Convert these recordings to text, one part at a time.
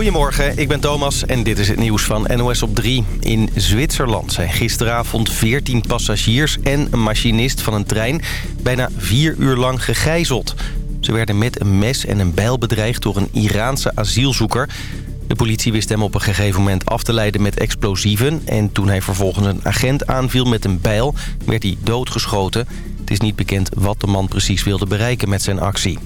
Goedemorgen, ik ben Thomas en dit is het nieuws van NOS op 3. In Zwitserland zijn gisteravond 14 passagiers en een machinist van een trein... bijna vier uur lang gegijzeld. Ze werden met een mes en een bijl bedreigd door een Iraanse asielzoeker. De politie wist hem op een gegeven moment af te leiden met explosieven... en toen hij vervolgens een agent aanviel met een bijl, werd hij doodgeschoten. Het is niet bekend wat de man precies wilde bereiken met zijn actie.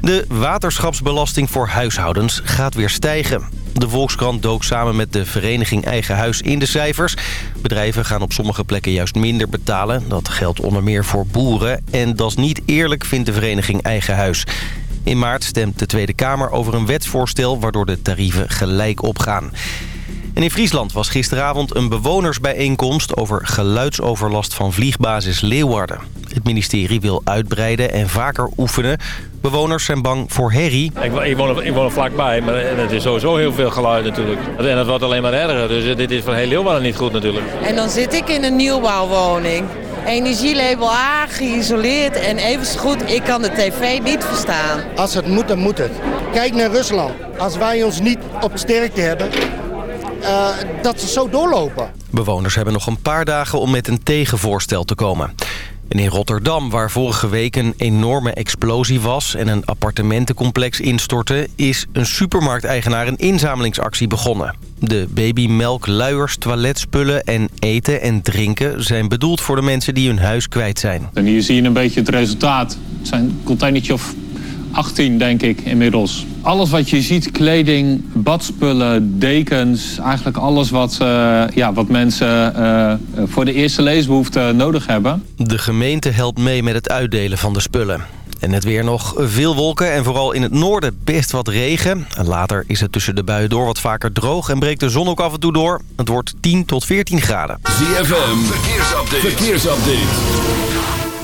De waterschapsbelasting voor huishoudens gaat weer stijgen. De Volkskrant dook samen met de vereniging Eigen Huis in de cijfers. Bedrijven gaan op sommige plekken juist minder betalen. Dat geldt onder meer voor boeren. En dat is niet eerlijk, vindt de vereniging Eigen Huis. In maart stemt de Tweede Kamer over een wetsvoorstel... waardoor de tarieven gelijk opgaan. En in Friesland was gisteravond een bewonersbijeenkomst... over geluidsoverlast van vliegbasis Leeuwarden. Het ministerie wil uitbreiden en vaker oefenen. Bewoners zijn bang voor herrie. Ik, ik, woon, er, ik woon er vlakbij, maar het is sowieso heel veel geluid natuurlijk. En het wordt alleen maar erger, dus dit is voor heel Leeuwarden niet goed natuurlijk. En dan zit ik in een nieuwbouwwoning. Energielabel A, geïsoleerd en even goed, ik kan de tv niet verstaan. Als het moet, dan moet het. Kijk naar Rusland. Als wij ons niet op sterkte hebben, uh, dat ze zo doorlopen. Bewoners hebben nog een paar dagen om met een tegenvoorstel te komen. En in Rotterdam, waar vorige week een enorme explosie was... en een appartementencomplex instortte... is een supermarkteigenaar een inzamelingsactie begonnen. De babymelk, luiers, toiletspullen en eten en drinken... zijn bedoeld voor de mensen die hun huis kwijt zijn. En hier zie je een beetje het resultaat. Het zijn een containertje of 18, denk ik, inmiddels. Alles wat je ziet, kleding, badspullen, dekens... eigenlijk alles wat, uh, ja, wat mensen uh, voor de eerste leesbehoefte nodig hebben. De gemeente helpt mee met het uitdelen van de spullen. En het weer nog veel wolken en vooral in het noorden best wat regen. Later is het tussen de buien door wat vaker droog en breekt de zon ook af en toe door. Het wordt 10 tot 14 graden. ZFM, verkeersupdate. verkeersupdate.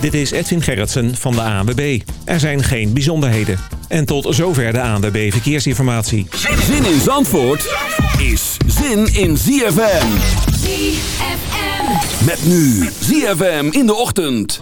Dit is Edwin Gerritsen van de ANWB. Er zijn geen bijzonderheden. En tot zover de ANWB Verkeersinformatie. Zin in Zandvoort is zin in ZFM. ZFM. Met nu ZFM in de ochtend.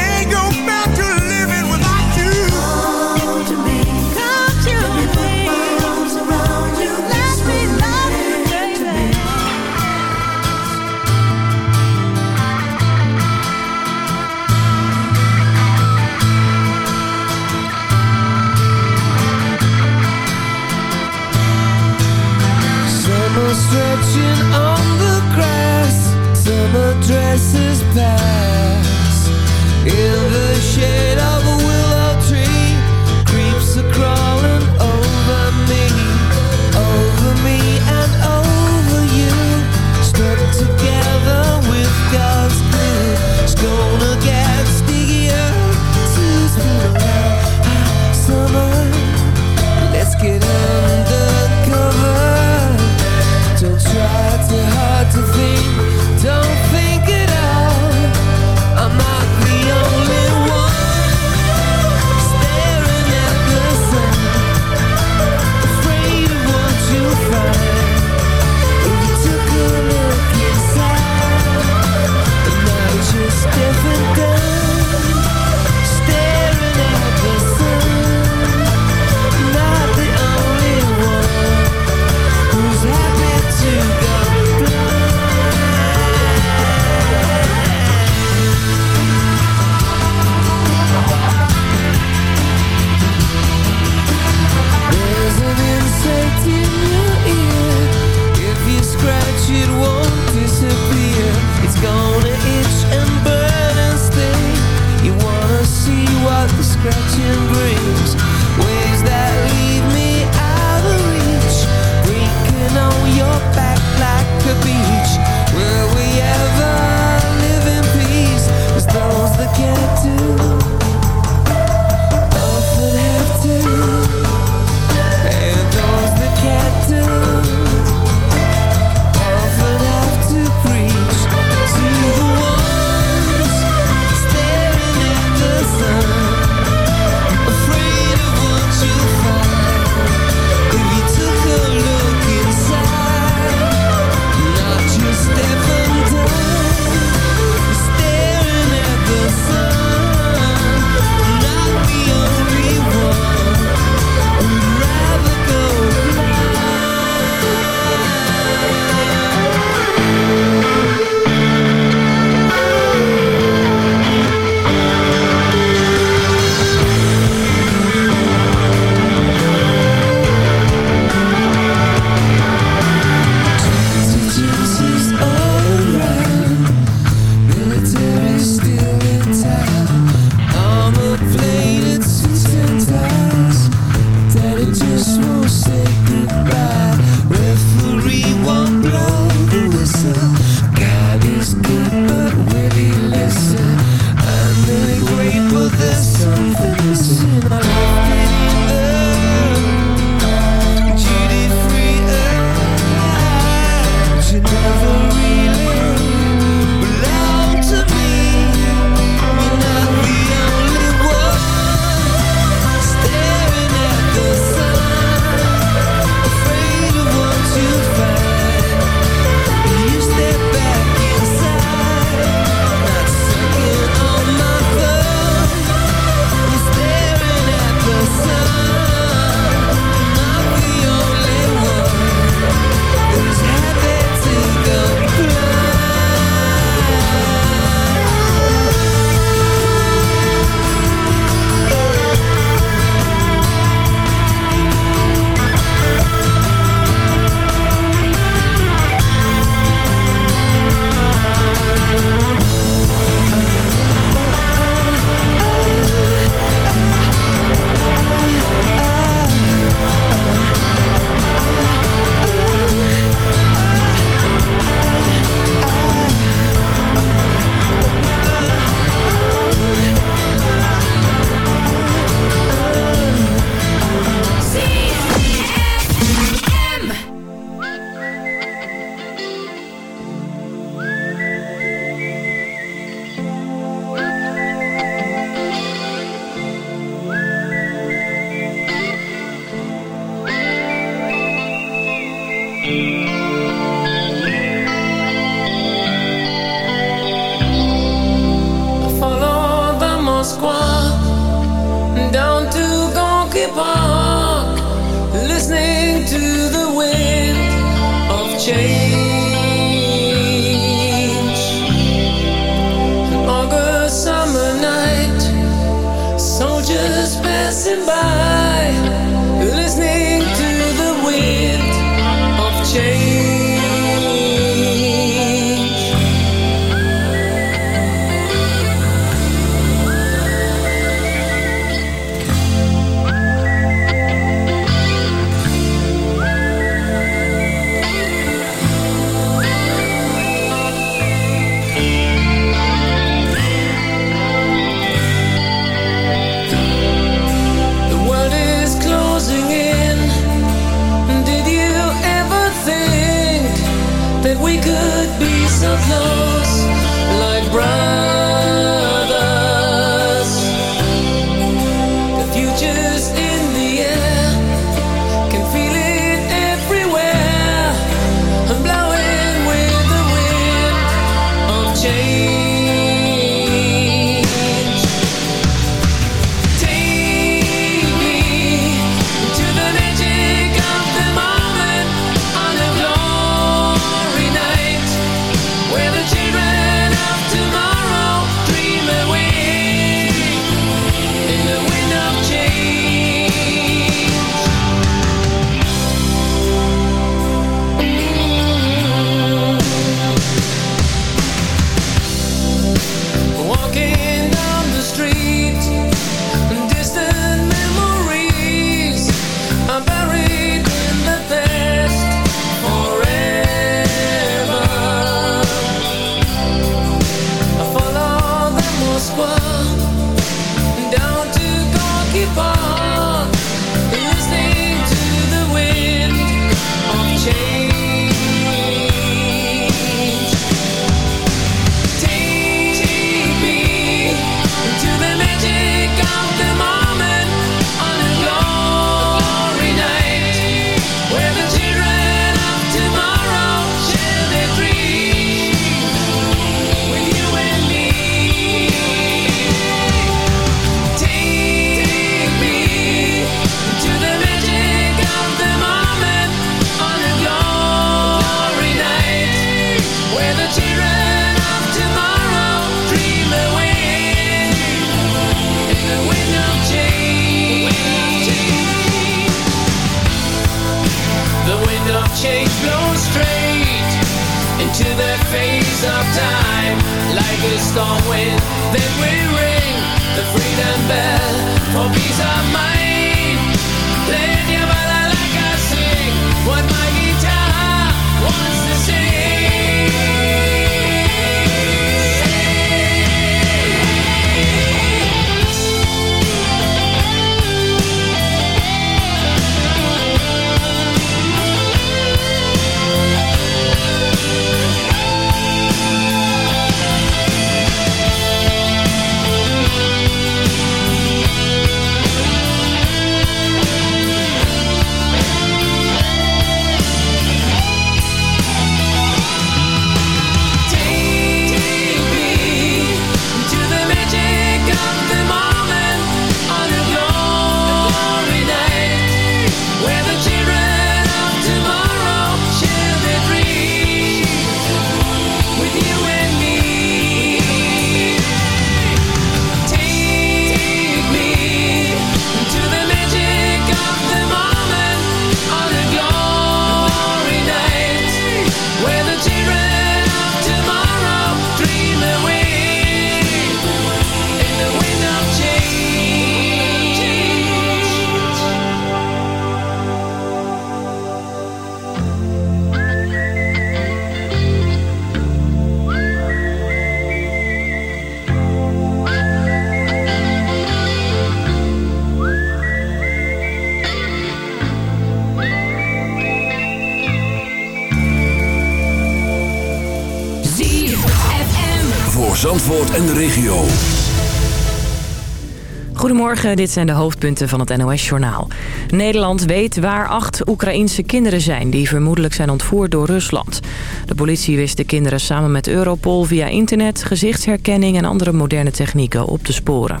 Dit zijn de hoofdpunten van het NOS-journaal. Nederland weet waar acht Oekraïense kinderen zijn... die vermoedelijk zijn ontvoerd door Rusland. De politie wist de kinderen samen met Europol via internet... gezichtsherkenning en andere moderne technieken op te sporen.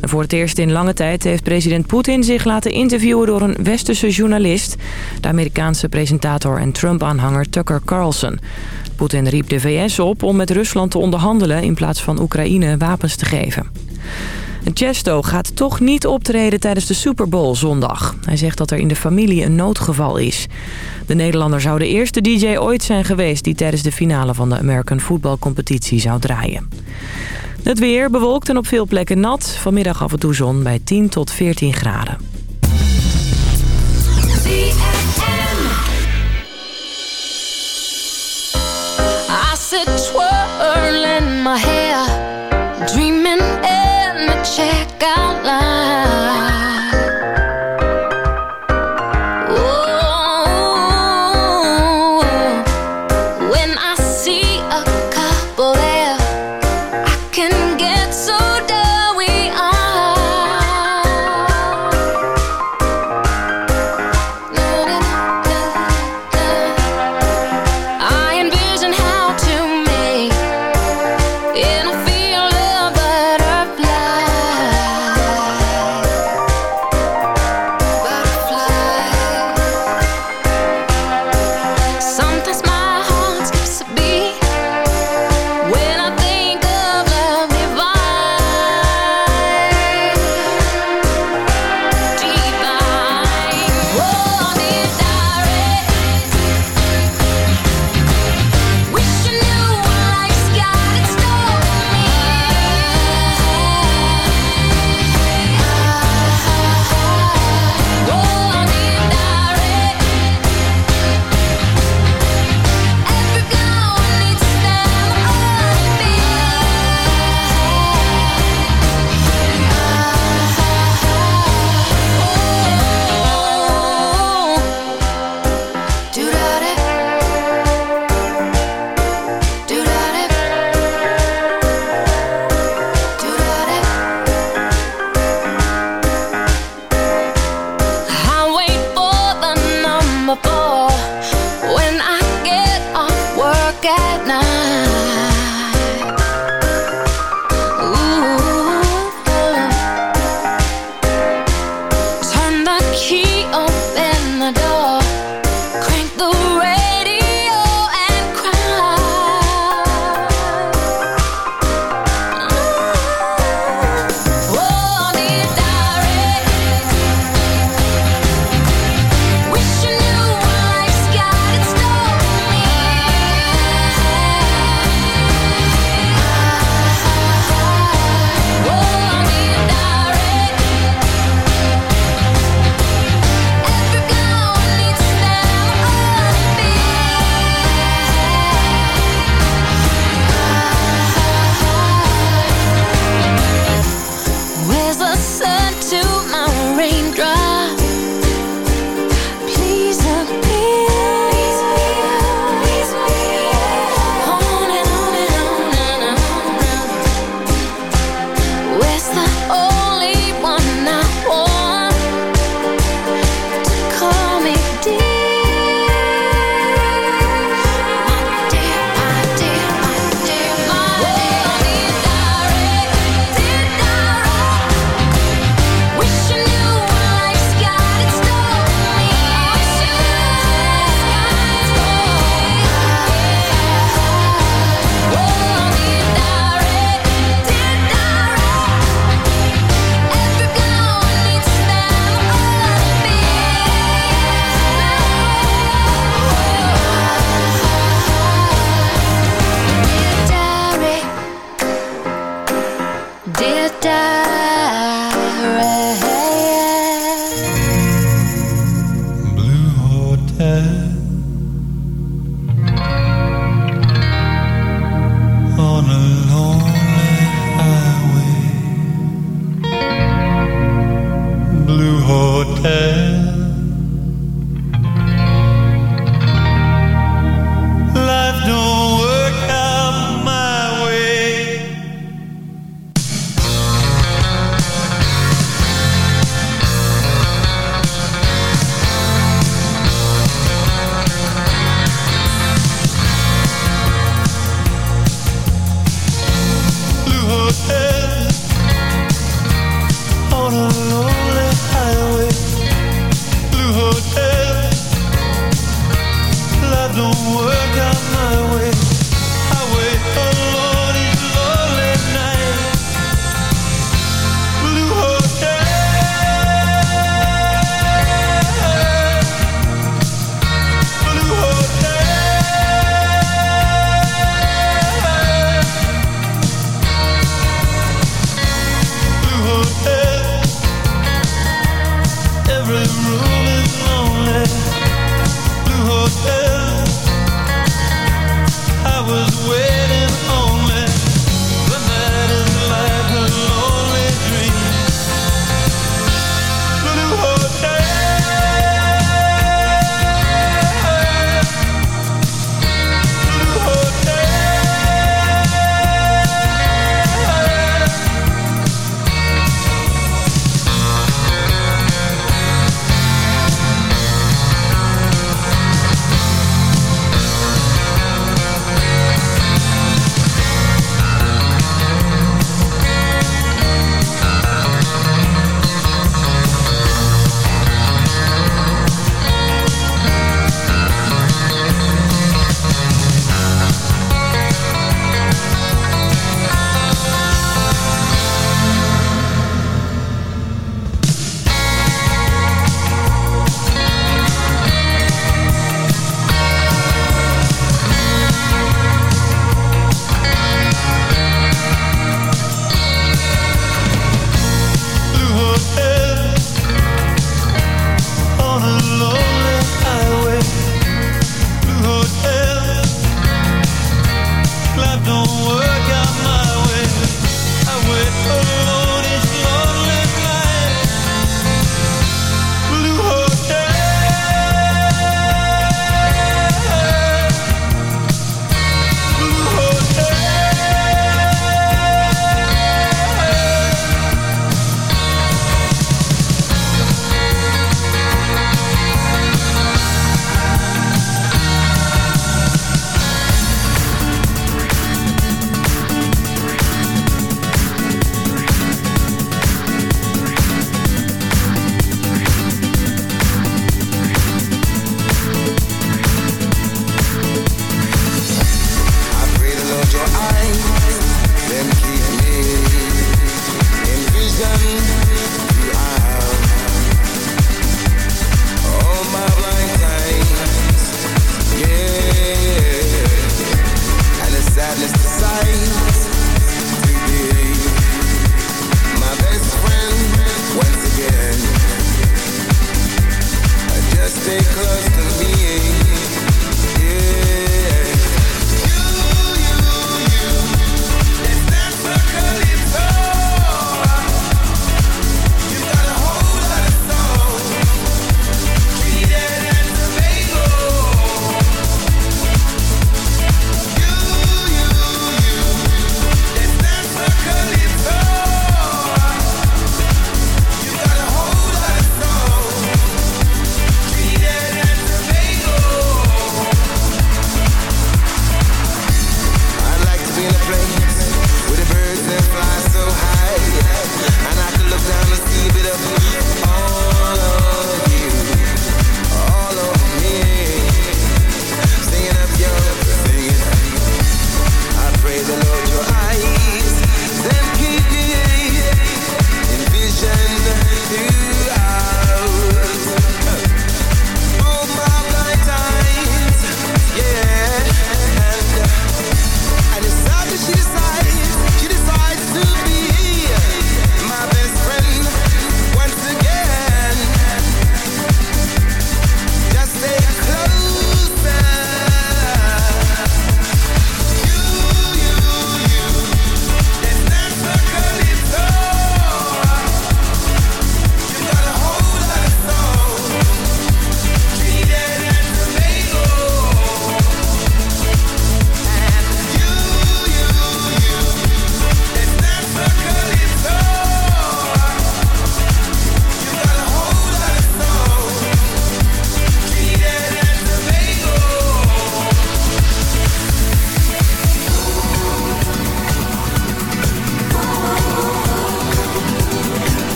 En voor het eerst in lange tijd heeft president Poetin zich laten interviewen door een westerse journalist. De Amerikaanse presentator en Trump-aanhanger Tucker Carlson. Poetin riep de VS op om met Rusland te onderhandelen in plaats van Oekraïne wapens te geven. Chesto gaat toch niet optreden tijdens de Super Bowl zondag. Hij zegt dat er in de familie een noodgeval is. De Nederlander zou de eerste DJ ooit zijn geweest... die tijdens de finale van de American Football Competitie zou draaien. Het weer bewolkt en op veel plekken nat. Vanmiddag af en toe zon bij 10 tot 14 graden. In the checkout line.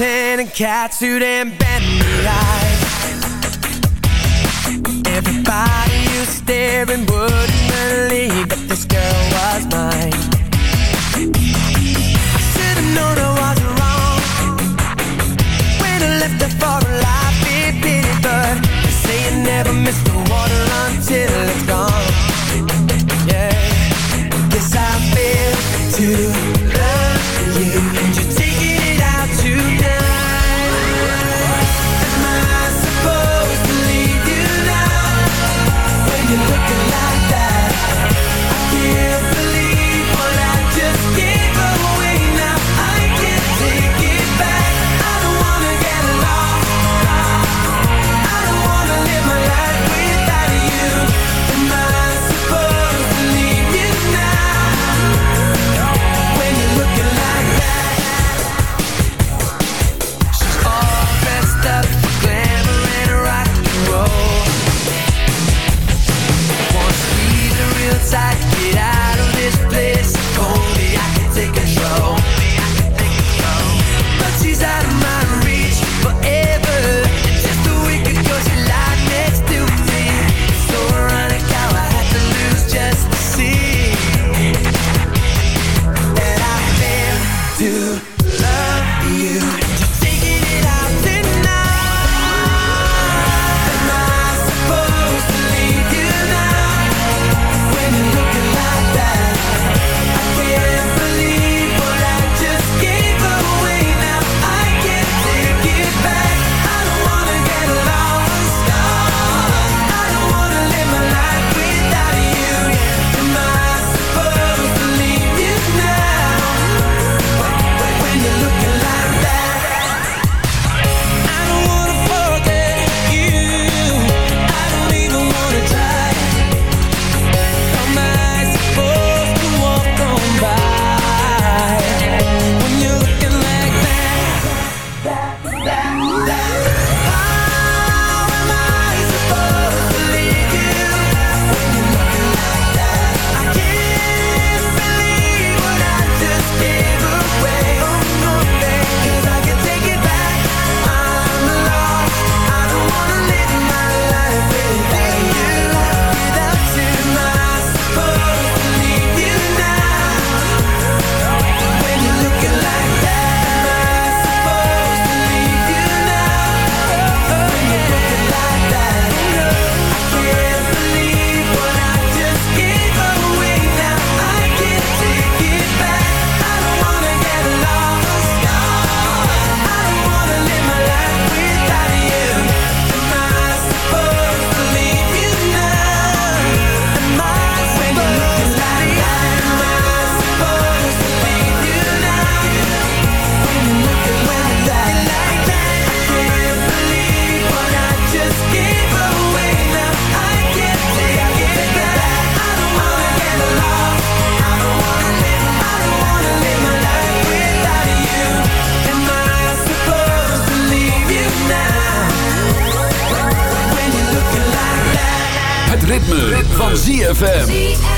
Manhattan and catsuit and bandit eyes. Everybody who's staring wouldn't believe that this girl was mine. I should've known I was wrong when I left her for a life. It did but they say you never miss the water until it's gone. van ZFM.